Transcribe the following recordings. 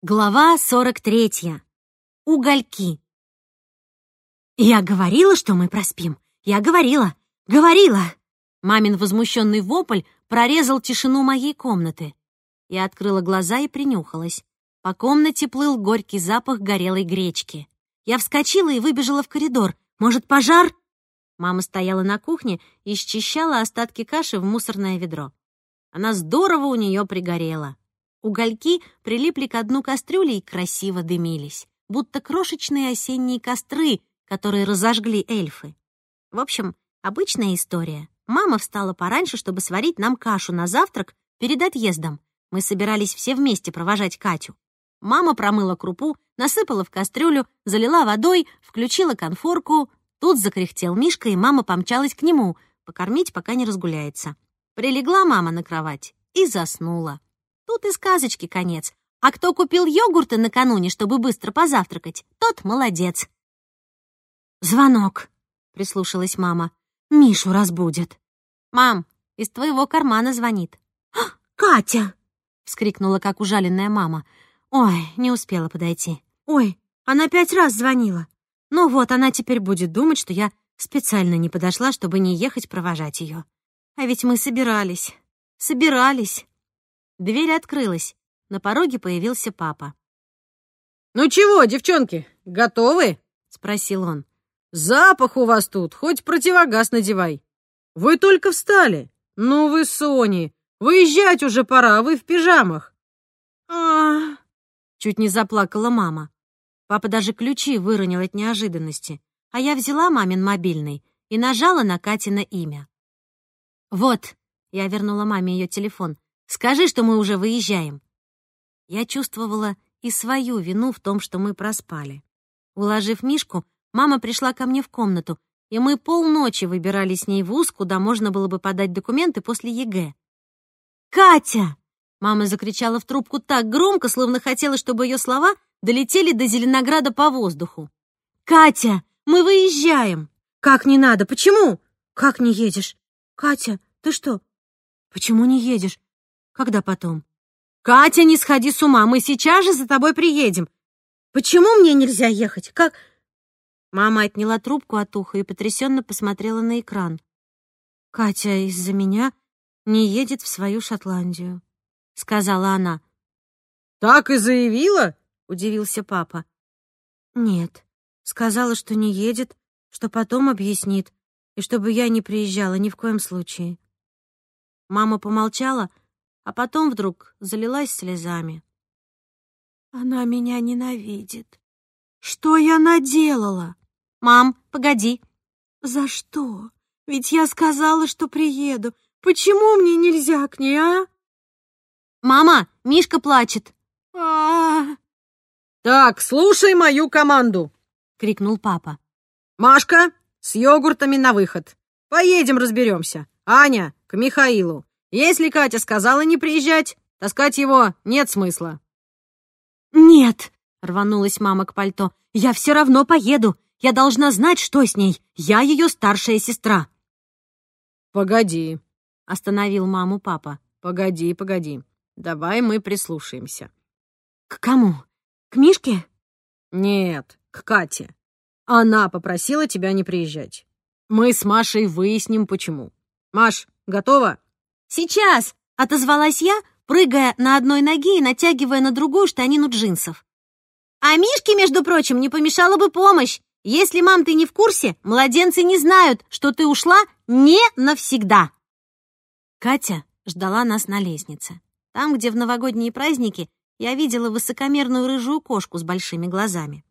Глава 43. Угольки. «Я говорила, что мы проспим. Я говорила. Говорила!» Мамин возмущенный вопль прорезал тишину моей комнаты. Я открыла глаза и принюхалась. По комнате плыл горький запах горелой гречки. Я вскочила и выбежала в коридор. «Может, пожар?» Мама стояла на кухне и счищала остатки каши в мусорное ведро. Она здорово у нее пригорела. Угольки прилипли к дну кастрюли и красиво дымились, будто крошечные осенние костры, которые разожгли эльфы. В общем, обычная история. Мама встала пораньше, чтобы сварить нам кашу на завтрак перед отъездом. Мы собирались все вместе провожать Катю. Мама промыла крупу, насыпала в кастрюлю, залила водой, включила конфорку. Тут закряхтел Мишка, и мама помчалась к нему, покормить, пока не разгуляется. Прилегла мама на кровать и заснула. Тут и сказочки конец. А кто купил йогурты накануне, чтобы быстро позавтракать, тот молодец. «Звонок», — прислушалась мама. «Мишу разбудят». «Мам, из твоего кармана звонит». «А, «Катя!» — вскрикнула, как ужаленная мама. «Ой, не успела подойти. Ой, она пять раз звонила. Ну вот, она теперь будет думать, что я специально не подошла, чтобы не ехать провожать ее. А ведь мы собирались, собирались». Дверь открылась. На пороге появился папа. «Ну чего, девчонки, готовы?» — спросил он. «Запах у вас тут, хоть противогаз надевай. Вы только встали. Ну вы, Сони, выезжать уже пора, вы в пижамах». а Чуть не заплакала мама. Папа даже ключи выронил от неожиданности, а я взяла мамин мобильный и нажала на Катино имя. «Вот», — я вернула маме ее телефон, Скажи, что мы уже выезжаем». Я чувствовала и свою вину в том, что мы проспали. Уложив Мишку, мама пришла ко мне в комнату, и мы полночи выбирали с ней вуз, куда можно было бы подать документы после ЕГЭ. «Катя!» Мама закричала в трубку так громко, словно хотела, чтобы ее слова долетели до Зеленограда по воздуху. «Катя, мы выезжаем!» «Как не надо? Почему?» «Как не едешь?» «Катя, ты что?» «Почему не едешь? Когда потом? Катя, не сходи с ума, мы сейчас же за тобой приедем. Почему мне нельзя ехать? Как... Мама отняла трубку от уха и потрясенно посмотрела на экран. Катя из-за меня не едет в свою Шотландию, сказала она. Так и заявила? удивился папа. Нет, сказала, что не едет, что потом объяснит, и чтобы я не приезжала ни в коем случае. Мама помолчала, а потом вдруг залилась слезами. «Она меня ненавидит. Что я наделала?» «Мам, погоди». «За что? Ведь я сказала, что приеду. Почему мне нельзя к ней, а?» «Мама, Мишка плачет». А -а -а. «Так, слушай мою команду!» — крикнул папа. «Машка, с йогуртами на выход. Поедем разберемся. Аня, к Михаилу. Если Катя сказала не приезжать, таскать его нет смысла». «Нет!» — рванулась мама к пальто. «Я все равно поеду. Я должна знать, что с ней. Я ее старшая сестра». «Погоди», — остановил маму папа. «Погоди, погоди. Давай мы прислушаемся». «К кому? К Мишке?» «Нет, к Кате. Она попросила тебя не приезжать. Мы с Машей выясним, почему. Маш, готова?» «Сейчас!» — отозвалась я, прыгая на одной ноге и натягивая на другую штанину джинсов. «А Мишке, между прочим, не помешала бы помощь. Если, мам, ты не в курсе, младенцы не знают, что ты ушла не навсегда». Катя ждала нас на лестнице. Там, где в новогодние праздники я видела высокомерную рыжую кошку с большими глазами.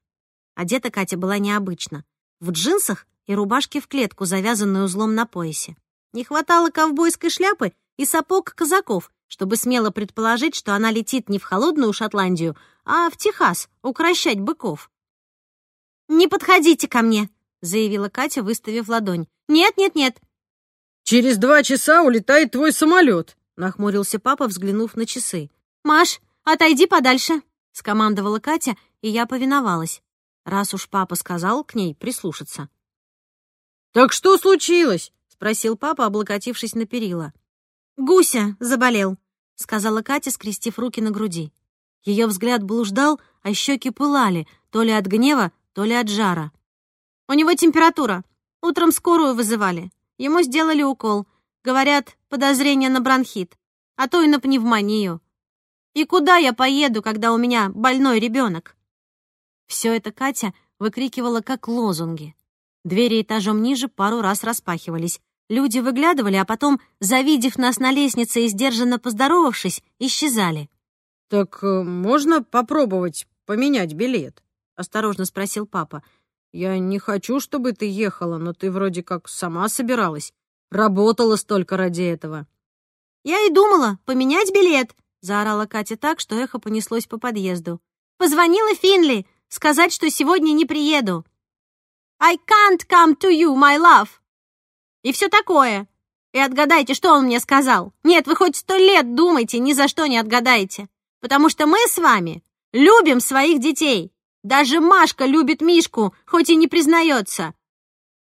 Одета Катя была необычно. В джинсах и рубашке в клетку, завязанную узлом на поясе. Не хватало ковбойской шляпы и сапог казаков, чтобы смело предположить, что она летит не в холодную Шотландию, а в Техас укращать быков. «Не подходите ко мне», — заявила Катя, выставив ладонь. «Нет, нет, нет». «Через два часа улетает твой самолет», — нахмурился папа, взглянув на часы. «Маш, отойди подальше», — скомандовала Катя, и я повиновалась. Раз уж папа сказал к ней прислушаться. «Так что случилось?» — спросил папа, облокотившись на перила. «Гуся заболел», — сказала Катя, скрестив руки на груди. Ее взгляд блуждал, а щеки пылали, то ли от гнева, то ли от жара. «У него температура. Утром скорую вызывали. Ему сделали укол. Говорят, подозрение на бронхит, а то и на пневмонию. И куда я поеду, когда у меня больной ребенок?» Все это Катя выкрикивала как лозунги. Двери этажом ниже пару раз распахивались. Люди выглядывали, а потом, завидев нас на лестнице и сдержанно поздоровавшись, исчезали. «Так э, можно попробовать поменять билет?» — осторожно спросил папа. «Я не хочу, чтобы ты ехала, но ты вроде как сама собиралась. Работала столько ради этого». «Я и думала, поменять билет!» — заорала Катя так, что эхо понеслось по подъезду. «Позвонила Финли, сказать, что сегодня не приеду». «I can't come to you, my love!» И все такое. И отгадайте, что он мне сказал. Нет, вы хоть сто лет думайте, ни за что не отгадаете. Потому что мы с вами любим своих детей. Даже Машка любит Мишку, хоть и не признается.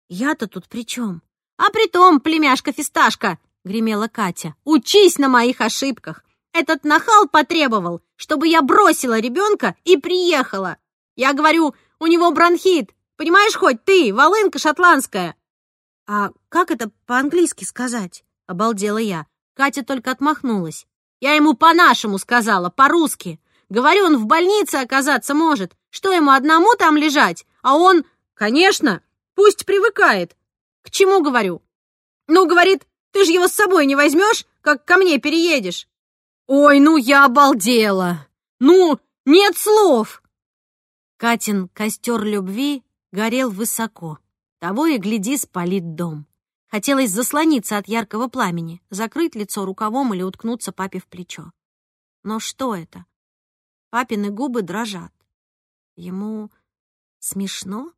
Я-то тут при чем? А при том, племяшка-фисташка, гремела Катя, учись на моих ошибках. Этот нахал потребовал, чтобы я бросила ребенка и приехала. Я говорю, у него бронхит. Понимаешь хоть ты, волынка шотландская. А как это по-английски сказать? Обалдела я. Катя только отмахнулась. Я ему по-нашему сказала, по-русски. Говорю, он в больнице оказаться может. Что ему одному там лежать? А он... Конечно, пусть привыкает. К чему говорю? Ну, говорит, ты же его с собой не возьмешь, как ко мне переедешь. Ой, ну я обалдела. Ну, нет слов. Катин костер любви горел высоко. Того и гляди, спалит дом. Хотелось заслониться от яркого пламени, закрыть лицо рукавом или уткнуться папе в плечо. Но что это? Папины губы дрожат. Ему смешно?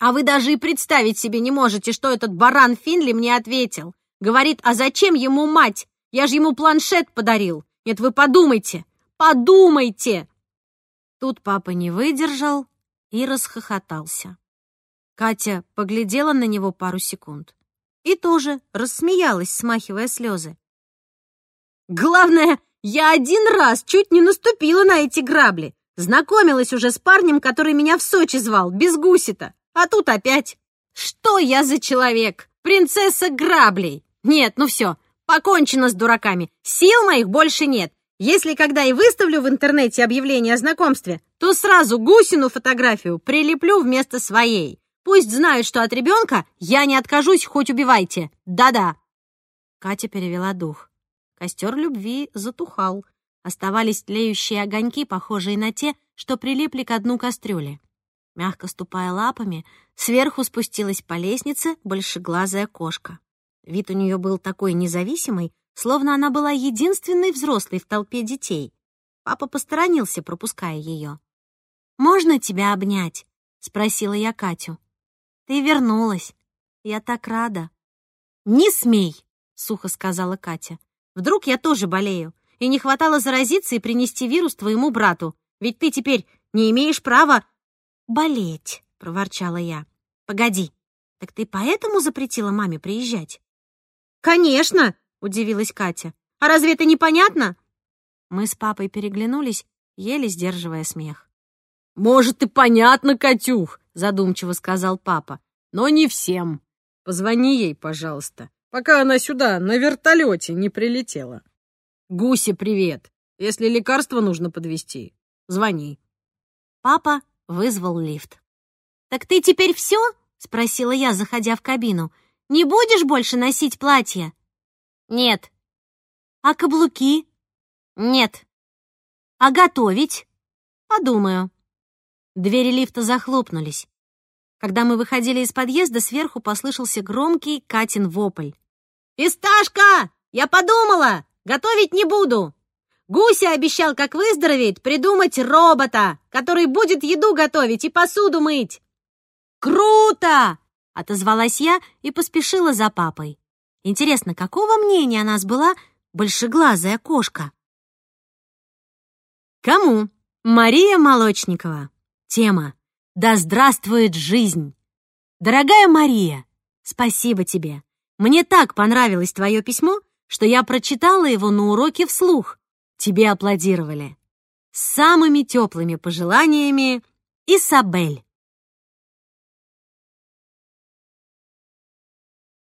А вы даже и представить себе не можете, что этот баран Финли мне ответил. Говорит, а зачем ему мать? Я же ему планшет подарил. Нет, вы подумайте, подумайте. Тут папа не выдержал и расхохотался. Катя поглядела на него пару секунд и тоже рассмеялась, смахивая слезы. «Главное, я один раз чуть не наступила на эти грабли. Знакомилась уже с парнем, который меня в Сочи звал, без гусита. А тут опять. Что я за человек? Принцесса граблей. Нет, ну все, покончено с дураками. Сил моих больше нет. Если когда и выставлю в интернете объявление о знакомстве, то сразу гусину фотографию прилеплю вместо своей. Пусть знают, что от ребенка я не откажусь, хоть убивайте. Да-да. Катя перевела дух. Костер любви затухал. Оставались тлеющие огоньки, похожие на те, что прилипли к дну кастрюли. Мягко ступая лапами, сверху спустилась по лестнице большеглазая кошка. Вид у нее был такой независимый, словно она была единственной взрослой в толпе детей. Папа посторонился, пропуская ее. «Можно тебя обнять?» — спросила я Катю. Ты вернулась. Я так рада. Не смей, сухо сказала Катя. Вдруг я тоже болею, и не хватало заразиться и принести вирус твоему брату. Ведь ты теперь не имеешь права болеть, проворчала я. Погоди. Так ты поэтому запретила маме приезжать? Конечно, удивилась Катя. А разве это непонятно? Мы с папой переглянулись, еле сдерживая смех. «Может, и понятно, Катюх», — задумчиво сказал папа. «Но не всем. Позвони ей, пожалуйста, пока она сюда на вертолете не прилетела. Гусе привет. Если лекарство нужно подвести, звони». Папа вызвал лифт. «Так ты теперь все?» — спросила я, заходя в кабину. «Не будешь больше носить платье?» «Нет». «А каблуки?» «Нет». «А готовить?» «Подумаю». Двери лифта захлопнулись. Когда мы выходили из подъезда, сверху послышался громкий Катин вопль. «Фисташка! Я подумала! Готовить не буду! Гуся обещал, как выздоровеет, придумать робота, который будет еду готовить и посуду мыть!» «Круто!» — отозвалась я и поспешила за папой. Интересно, какого мнения о нас была большеглазая кошка? Кому? Мария Молочникова. Тема «Да здравствует жизнь!» Дорогая Мария, спасибо тебе. Мне так понравилось твое письмо, что я прочитала его на уроке вслух. Тебе аплодировали. С самыми теплыми пожеланиями, Исабель.